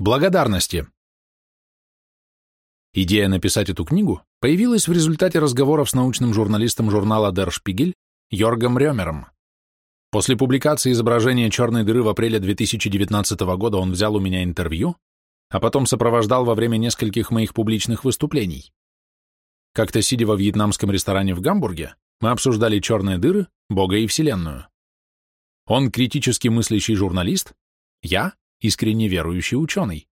Благодарности. Идея написать эту книгу появилась в результате разговоров с научным журналистом журнала Der Spiegel Йоргом Рёмером. После публикации изображения черной дыры в апреле 2019 года он взял у меня интервью, а потом сопровождал во время нескольких моих публичных выступлений. Как-то сидя во вьетнамском ресторане в Гамбурге, мы обсуждали черные дыры, Бога и Вселенную. Он критически мыслящий журналист, я искренне верующий ученый.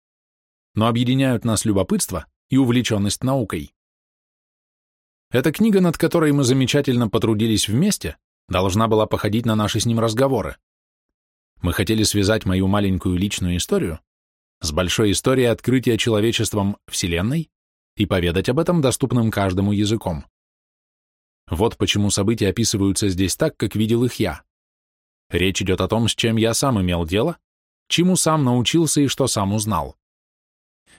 Но объединяют нас любопытство и увлеченность наукой. Эта книга, над которой мы замечательно потрудились вместе, должна была походить на наши с ним разговоры. Мы хотели связать мою маленькую личную историю с большой историей открытия человечеством Вселенной и поведать об этом доступным каждому языком. Вот почему события описываются здесь так, как видел их я. Речь идет о том, с чем я сам имел дело, чему сам научился и что сам узнал.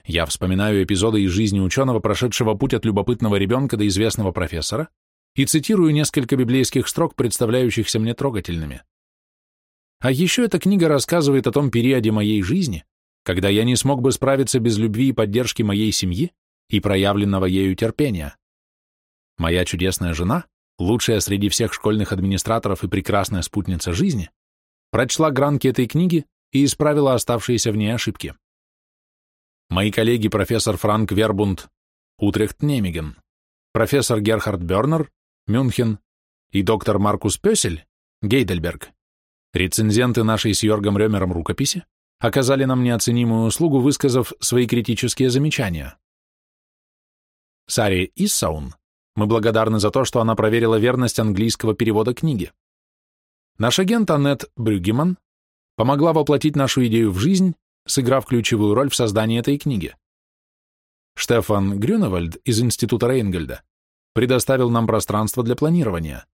Я вспоминаю эпизоды из жизни ученого, прошедшего путь от любопытного ребенка до известного профессора, и цитирую несколько библейских строк, представляющихся мне трогательными. А еще эта книга рассказывает о том периоде моей жизни, когда я не смог бы справиться без любви и поддержки моей семьи и проявленного ею терпения. Моя чудесная жена, лучшая среди всех школьных администраторов и прекрасная спутница жизни, прочла гранки этой книги и исправила оставшиеся в ней ошибки. Мои коллеги профессор Франк Вербунд, Утрехт-Немиген, профессор Герхард Бернер, Мюнхен и доктор Маркус Пёсель, Гейдельберг, рецензенты нашей с Йоргом Рёмером рукописи, оказали нам неоценимую услугу, высказав свои критические замечания. Саре Иссаун мы благодарны за то, что она проверила верность английского перевода книги. Наш агент Аннет Брюгеман помогла воплотить нашу идею в жизнь, сыграв ключевую роль в создании этой книги. Штефан Грюневальд из Института Рейнгольда предоставил нам пространство для планирования.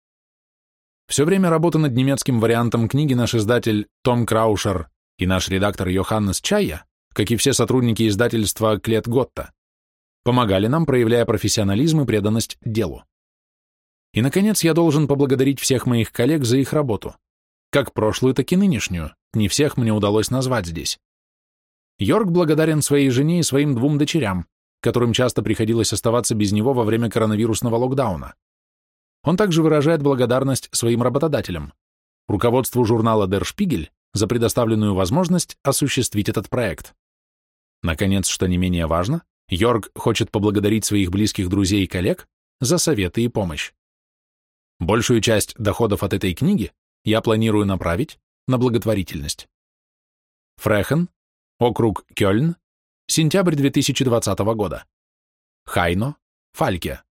Все время работы над немецким вариантом книги наш издатель Том Краушер и наш редактор Йоханнес Чайя, как и все сотрудники издательства Клет Готта, помогали нам, проявляя профессионализм и преданность делу. И, наконец, я должен поблагодарить всех моих коллег за их работу, как прошлую, так и нынешнюю, не всех мне удалось назвать здесь. Йорк благодарен своей жене и своим двум дочерям, которым часто приходилось оставаться без него во время коронавирусного локдауна. Он также выражает благодарность своим работодателям, руководству журнала Der Spiegel за предоставленную возможность осуществить этот проект. Наконец, что не менее важно, Йорк хочет поблагодарить своих близких друзей и коллег за советы и помощь. Большую часть доходов от этой книги я планирую направить на благотворительность. Фрехен, округ Кёльн, сентябрь 2020 года. Хайно, Фальке.